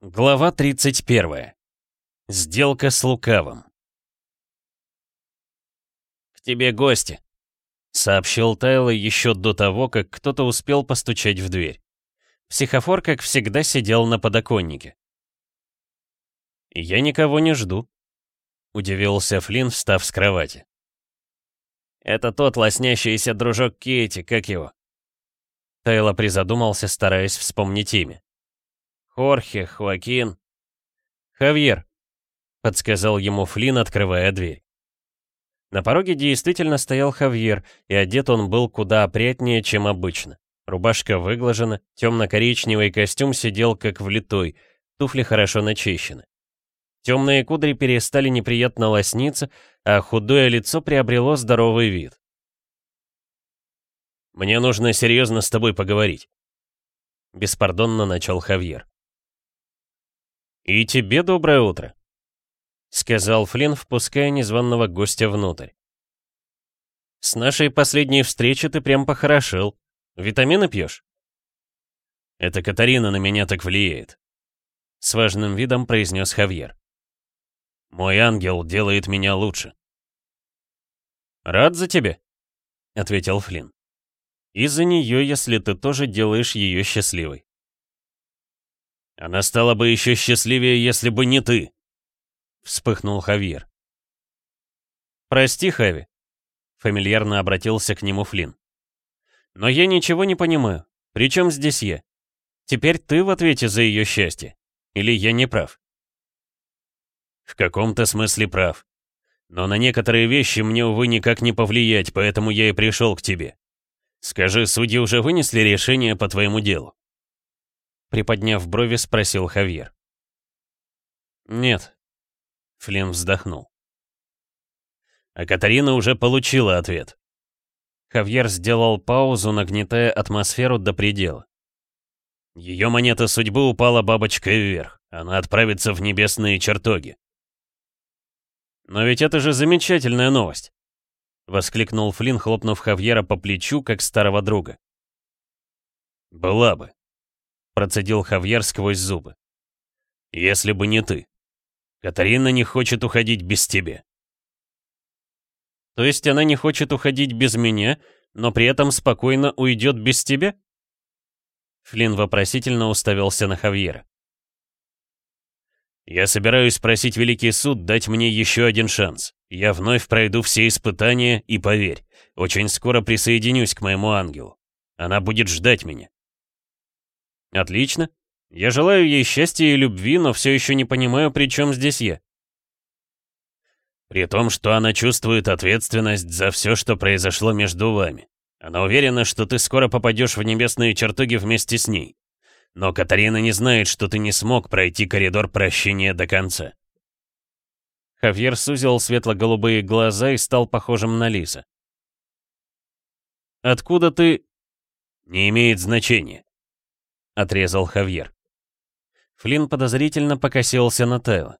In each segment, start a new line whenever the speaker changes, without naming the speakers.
Глава 31. Сделка с Лукавым. «К тебе гости», — сообщил Тайло еще до того, как кто-то успел постучать в дверь. Психофор, как всегда, сидел на подоконнике. «Я никого не жду», — удивился Флинн, встав с кровати. «Это тот лоснящийся дружок Кейти, как его?» Тайло призадумался, стараясь вспомнить имя. Хорхе, Хоакин. Хавьер, подсказал ему Флин, открывая дверь. На пороге действительно стоял Хавьер, и одет он был куда опрятнее, чем обычно. Рубашка выглажена, темно-коричневый костюм сидел как влитой, туфли хорошо начищены. Темные кудри перестали неприятно лосниться, а худое лицо приобрело здоровый вид. «Мне нужно серьезно с тобой поговорить», — беспардонно начал Хавьер. «И тебе доброе утро», — сказал Флинн, впуская незваного гостя внутрь. «С нашей последней встречи ты прям похорошел. Витамины пьешь?» «Это Катарина на меня так влияет», — с важным видом произнес Хавьер. «Мой ангел делает меня лучше». «Рад за тебя», — ответил Флинн. «И за нее, если ты тоже делаешь ее счастливой». Она стала бы еще счастливее, если бы не ты!» Вспыхнул Хавьер. «Прости, Хави», — фамильярно обратился к нему Флинн. «Но я ничего не понимаю. Причем здесь я? Теперь ты в ответе за ее счастье. Или я не прав?» «В каком-то смысле прав. Но на некоторые вещи мне, увы, никак не повлиять, поэтому я и пришел к тебе. Скажи, судьи уже вынесли решение по твоему делу?» Приподняв брови, спросил Хавьер. «Нет». Флинн вздохнул. А Катарина уже получила ответ. Хавьер сделал паузу, нагнетая атмосферу до предела. Ее монета судьбы упала бабочкой вверх. Она отправится в небесные чертоги. «Но ведь это же замечательная новость!» — воскликнул Флинн, хлопнув Хавьера по плечу, как старого друга. «Была бы», процедил Хавьер сквозь зубы. «Если бы не ты. Катарина не хочет уходить без тебя». «То есть она не хочет уходить без меня, но при этом спокойно уйдет без тебя?» Флинн вопросительно уставился на Хавьера. «Я собираюсь просить Великий суд дать мне еще один шанс. Я вновь пройду все испытания и, поверь, очень скоро присоединюсь к моему ангелу. Она будет ждать меня». Отлично. Я желаю ей счастья и любви, но все еще не понимаю, при чем здесь я. При том, что она чувствует ответственность за все, что произошло между вами. Она уверена, что ты скоро попадешь в небесные чертоги вместе с ней. Но Катарина не знает, что ты не смог пройти коридор прощения до конца. Хавьер сузил светло-голубые глаза и стал похожим на Лиса. «Откуда ты...» «Не имеет значения отрезал Хавьер. Флинн подозрительно покосился на Тео.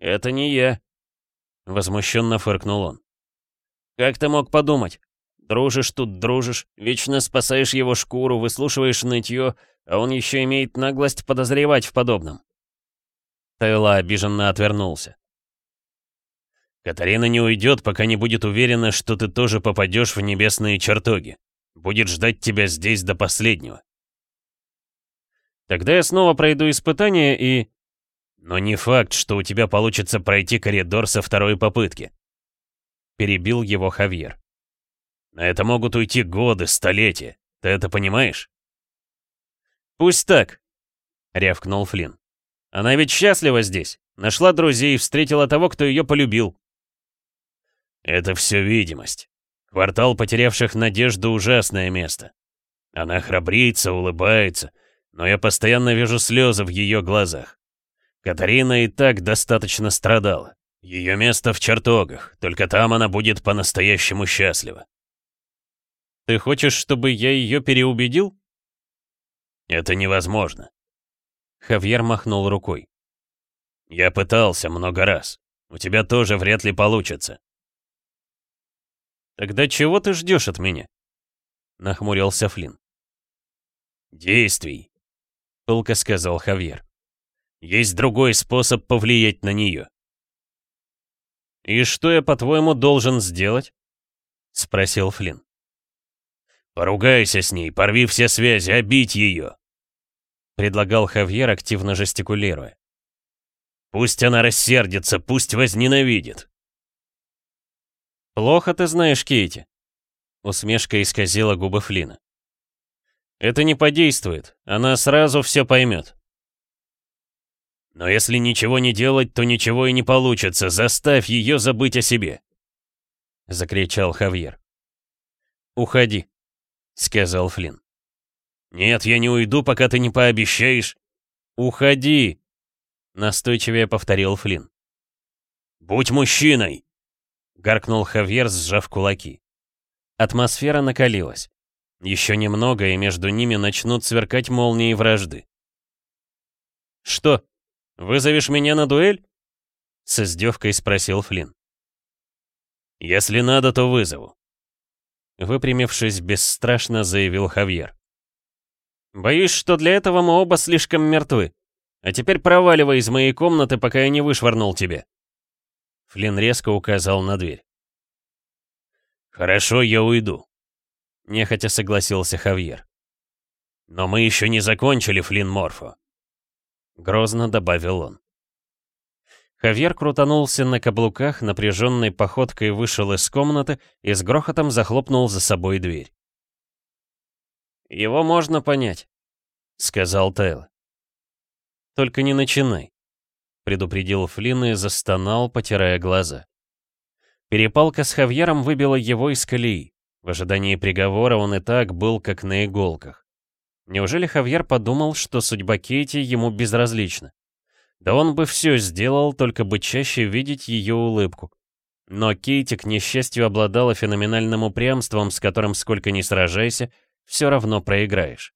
«Это не я», — возмущенно фыркнул он. «Как ты мог подумать? Дружишь тут, дружишь, вечно спасаешь его шкуру, выслушиваешь нытье, а он еще имеет наглость подозревать в подобном». Тайла обиженно отвернулся. «Катарина не уйдет, пока не будет уверена, что ты тоже попадешь в небесные чертоги. Будет ждать тебя здесь до последнего. Тогда я снова пройду испытание и...» «Но не факт, что у тебя получится пройти коридор со второй попытки», — перебил его Хавьер. «На это могут уйти годы, столетия. Ты это понимаешь?» «Пусть так», — рявкнул Флинн. «Она ведь счастлива здесь. Нашла друзей, встретила того, кто ее полюбил». «Это все видимость. Квартал потерявших надежду — ужасное место. Она храбрится, улыбается, но я постоянно вижу слезы в ее глазах. Катарина и так достаточно страдала. Ее место в чертогах, только там она будет по-настоящему счастлива. Ты хочешь, чтобы я ее переубедил? Это невозможно. Хавьер махнул рукой. Я пытался много раз. У тебя тоже вряд ли получится. Тогда чего ты ждешь от меня? Нахмурился Флинн. Действий. Пылко сказал Хавьер. «Есть другой способ повлиять на нее». «И что я, по-твоему, должен сделать?» — спросил Флинн. «Поругайся с ней, порви все связи, обить ее!» — предлагал Хавьер, активно жестикулируя. «Пусть она рассердится, пусть возненавидит!» «Плохо ты знаешь Кейти», — усмешка исказила губы Флина. Это не подействует. Она сразу все поймет. Но если ничего не делать, то ничего и не получится. Заставь ее забыть о себе. Закричал Хавьер. Уходи, сказал Флинн. Нет, я не уйду, пока ты не пообещаешь. Уходи, настойчивее повторил Флинн. Будь мужчиной, гаркнул Хавьер, сжав кулаки. Атмосфера накалилась. Еще немного, и между ними начнут сверкать молнии вражды. «Что, вызовешь меня на дуэль?» — с издевкой спросил Флинн. «Если надо, то вызову», — выпрямившись, бесстрашно заявил Хавьер. «Боюсь, что для этого мы оба слишком мертвы. А теперь проваливай из моей комнаты, пока я не вышвырнул тебе». Флинн резко указал на дверь. «Хорошо, я уйду», нехотя согласился Хавьер. «Но мы еще не закончили Флин Морфо», — грозно добавил он. Хавьер крутанулся на каблуках, напряженной походкой вышел из комнаты и с грохотом захлопнул за собой дверь. «Его можно понять», — сказал Тейл. «Только не начинай», — предупредил Флинн и застонал, потирая глаза. Перепалка с Хавьером выбила его из колеи. В ожидании приговора он и так был как на иголках. Неужели Хавьер подумал, что судьба Кейти ему безразлична? Да он бы все сделал, только бы чаще видеть ее улыбку. Но Кейти, к несчастью, обладала феноменальным упрямством, с которым сколько ни сражайся, все равно проиграешь.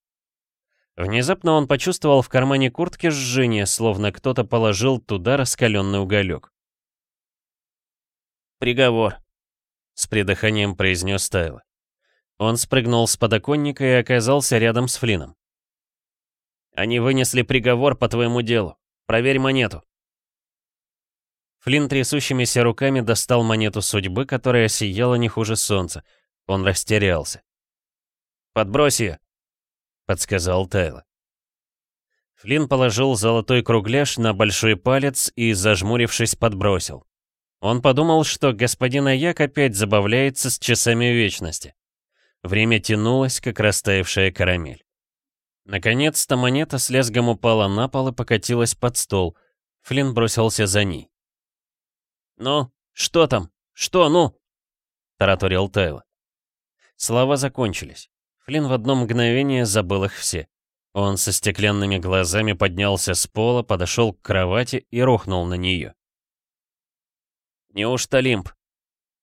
Внезапно он почувствовал в кармане куртки жжение, словно кто-то положил туда раскаленный уголек. «Приговор», с придыханием произнес Тайло. Он спрыгнул с подоконника и оказался рядом с Флином. Они вынесли приговор по твоему делу. Проверь монету. Флинн трясущимися руками достал монету судьбы, которая сияла не хуже солнца. Он растерялся. «Подбрось ее», — подсказал Тайло. Флинн положил золотой кругляш на большой палец и, зажмурившись, подбросил. Он подумал, что господин Аяк опять забавляется с часами вечности. Время тянулось, как растаявшая карамель. Наконец-то монета с лязгом упала на пол и покатилась под стол. Флинн бросился за ней. «Ну, что там? Что, ну?» — тараторил Тайло. Слова закончились. Флинн в одно мгновение забыл их все. Он со стеклянными глазами поднялся с пола, подошел к кровати и рухнул на нее. Неужто лимб?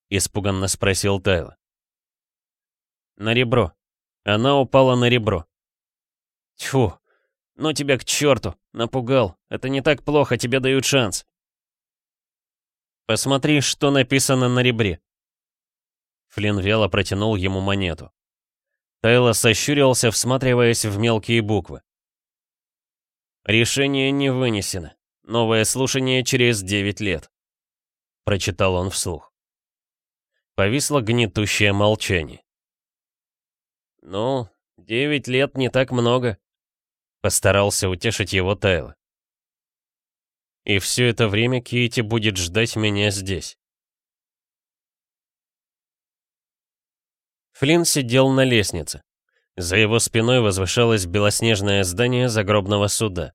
Испуганно спросил Тайла. На ребро. Она упала на ребро. Тьфу, ну тебя к черту, напугал. Это не так плохо, тебе дают шанс. Посмотри, что написано на ребре. Флинн вяло протянул ему монету. Тайло сощурился, всматриваясь в мелкие буквы. «Решение не вынесено. Новое слушание через девять лет». — прочитал он вслух. Повисло гнетущее молчание. «Ну, девять лет не так много», — постарался утешить его Тайло. «И все это время Кити будет ждать меня здесь». Флинн сидел на лестнице. За его спиной возвышалось белоснежное здание загробного суда.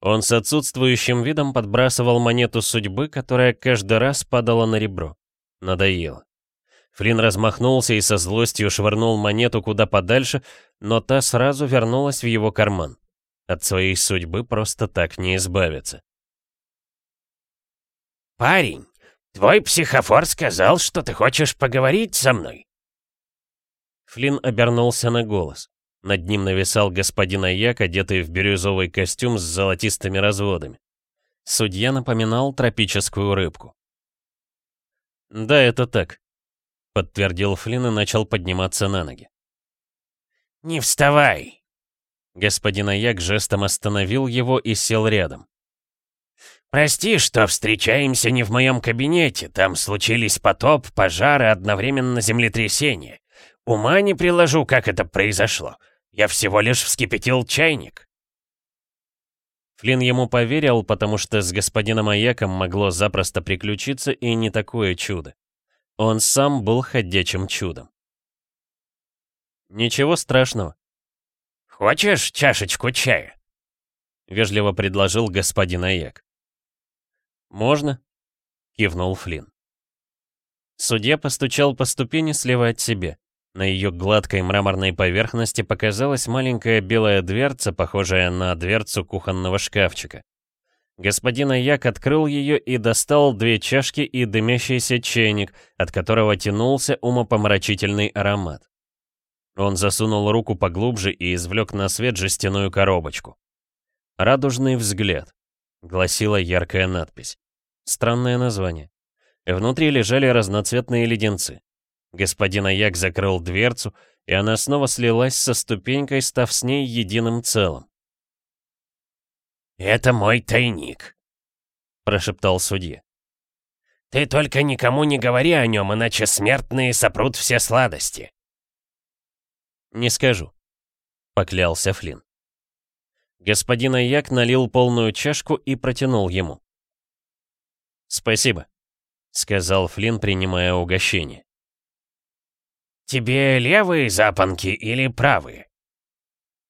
Он с отсутствующим видом подбрасывал монету судьбы, которая каждый раз падала на ребро. Надоело. Флинн размахнулся и со злостью швырнул монету куда подальше, но та сразу вернулась в его карман. От своей судьбы просто так не избавиться.
«Парень, твой психофор сказал, что ты хочешь поговорить со мной?»
Флинн обернулся на голос. Над ним нависал господин Аяк, одетый в бирюзовый костюм с золотистыми разводами. Судья напоминал тропическую рыбку. «Да, это так», — подтвердил Флинн и начал подниматься на ноги.
«Не вставай!»
Господин Аяк жестом остановил его и сел рядом.
«Прости, что встречаемся не в моем кабинете. Там случились потоп, пожары, одновременно землетрясение. Ума не приложу, как это произошло. Я всего лишь вскипятил чайник.
Флинн ему поверил, потому что с господином Аяком могло запросто приключиться и не такое чудо. Он сам был ходячим чудом. «Ничего страшного».
«Хочешь чашечку чая?»
— вежливо предложил господин Аяк. «Можно?» — кивнул Флинн. Судья постучал по ступени слева от себя. На ее гладкой мраморной поверхности показалась маленькая белая дверца, похожая на дверцу кухонного шкафчика. Господин Аяк открыл ее и достал две чашки и дымящийся чайник, от которого тянулся умопомрачительный аромат. Он засунул руку поглубже и извлек на свет жестяную коробочку. «Радужный взгляд», — гласила яркая надпись. Странное название. Внутри лежали разноцветные леденцы. Господин Аяк закрыл дверцу, и она снова слилась со ступенькой, став с ней единым целым.
«Это мой тайник», — прошептал судья. «Ты только никому не говори о нем, иначе смертные сопрут все сладости».
«Не скажу», — поклялся Флинн. Господин Аяк налил полную чашку и протянул ему. «Спасибо», — сказал Флинн, принимая угощение.
«Тебе левые запонки или правые?»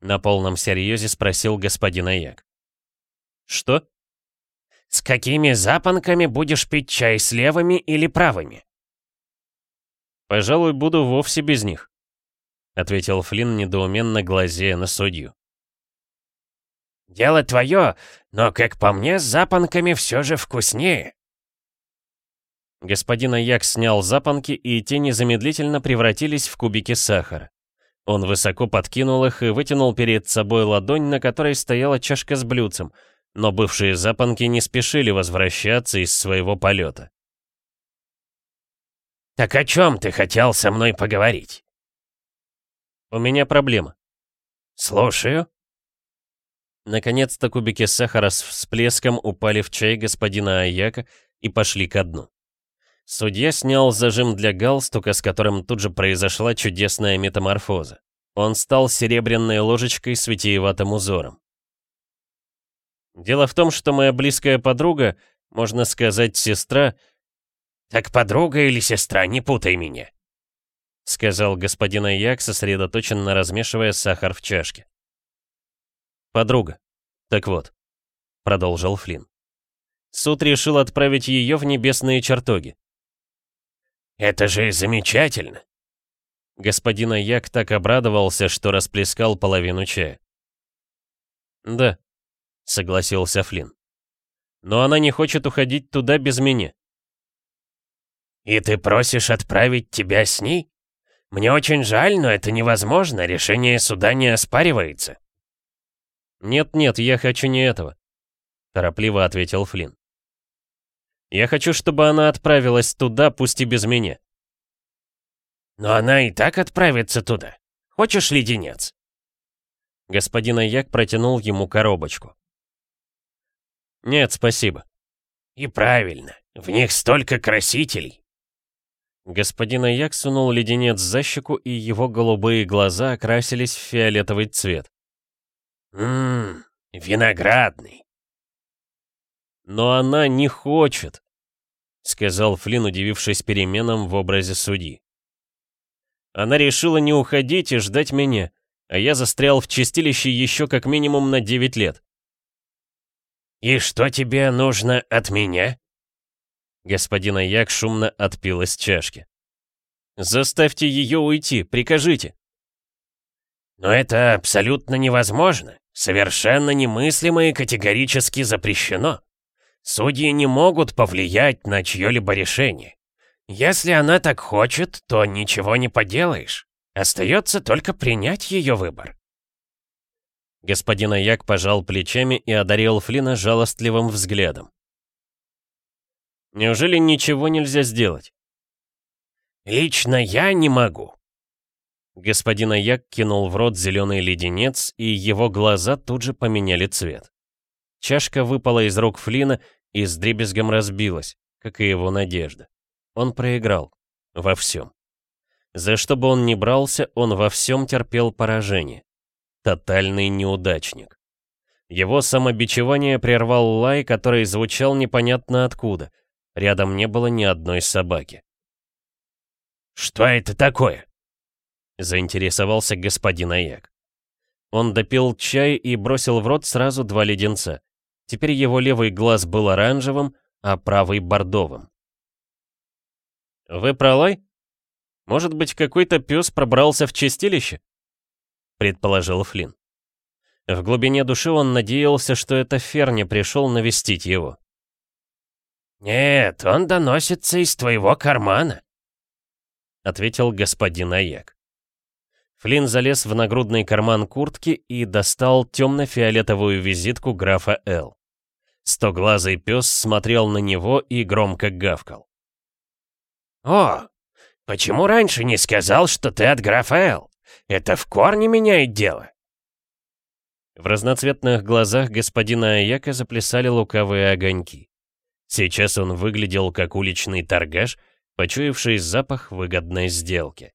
На полном серьезе спросил господин Аяк. «Что?»
«С какими запонками будешь пить чай с левыми или правыми?»
«Пожалуй, буду вовсе без них», — ответил Флинн, недоуменно глазея на судью.
«Дело твое, но, как по мне, с запонками все же вкуснее»,
Господин Аяк снял запонки, и те незамедлительно превратились в кубики сахара. Он высоко подкинул их и вытянул перед собой ладонь, на которой стояла чашка с блюдцем, но бывшие запонки не спешили возвращаться из своего полета.
«Так о чем ты хотел со мной поговорить?»
«У меня проблема».
«Слушаю».
Наконец-то кубики сахара с всплеском упали в чай господина Аяка и пошли ко дну. Судья снял зажим для галстука, с которым тут же произошла чудесная метаморфоза. Он стал серебряной ложечкой с витиеватым узором. Дело в том, что моя близкая подруга, можно сказать, сестра...
«Так подруга или сестра, не путай меня!»
— сказал господин Аяк, сосредоточенно размешивая сахар в чашке. «Подруга. Так вот», — продолжил Флинн. «Суд решил отправить ее в небесные чертоги.
Это же замечательно!»
Господин Аяк так обрадовался, что расплескал половину чая. «Да», — согласился Флинн. «Но она не хочет уходить туда без меня».
«И ты просишь отправить тебя с ней? Мне очень жаль, но это невозможно, решение суда не оспаривается».
«Нет-нет, я хочу не этого», — торопливо ответил Флинн. Я хочу, чтобы она отправилась туда, пусть и без меня.
Но она и так отправится туда. Хочешь леденец?
Господин Аяк протянул ему коробочку. Нет, спасибо.
И правильно, в них столько красителей.
Господин Аяк сунул леденец за щеку, и его голубые глаза окрасились в фиолетовый цвет.
«Ммм, виноградный,
но она не хочет», — сказал Флинн, удивившись переменам в образе судьи. «Она решила не уходить и ждать меня, а я застрял в чистилище еще как минимум на 9 лет».
«И что тебе нужно от меня?»
Господин Аяк шумно отпил из чашки. «Заставьте ее уйти, прикажите».
«Но это абсолютно невозможно», Совершенно немыслимо и категорически запрещено. Судьи не могут повлиять на чье-либо решение. Если она так хочет, то ничего не поделаешь. Остается только принять ее выбор.
Господин Аяк пожал плечами и одарил Флина жалостливым взглядом. «Неужели ничего нельзя сделать?»
«Лично я не могу».
Господин Аяк кинул в рот зеленый леденец, и его глаза тут же поменяли цвет. Чашка выпала из рук Флина и с дребезгом разбилась, как и его надежда. Он проиграл. Во всем. За что бы он ни брался, он во всем терпел поражение. Тотальный неудачник. Его самобичевание прервал лай, который звучал непонятно откуда. Рядом не было ни одной собаки.
«Что это такое?»
Заинтересовался господин Аяк. Он допил чай и бросил в рот сразу два леденца. Теперь его левый глаз был оранжевым, а правый — бордовым. «Вы пролай? Может быть, какой-то пес пробрался в чистилище?» — предположил Флинн. В глубине души он надеялся, что это Ферни пришел навестить его.
«Нет, он доносится из твоего кармана», —
ответил господин Аяк. Флинн залез в нагрудный карман куртки и достал темно-фиолетовую визитку графа Л. Стоглазый пес смотрел на него и громко гавкал.
«О, почему раньше не сказал, что ты от графа Л? Это в корне меняет дело!»
В разноцветных глазах господина Аяка заплясали лукавые огоньки. Сейчас он выглядел как уличный торгаш, почуявший запах выгодной сделки.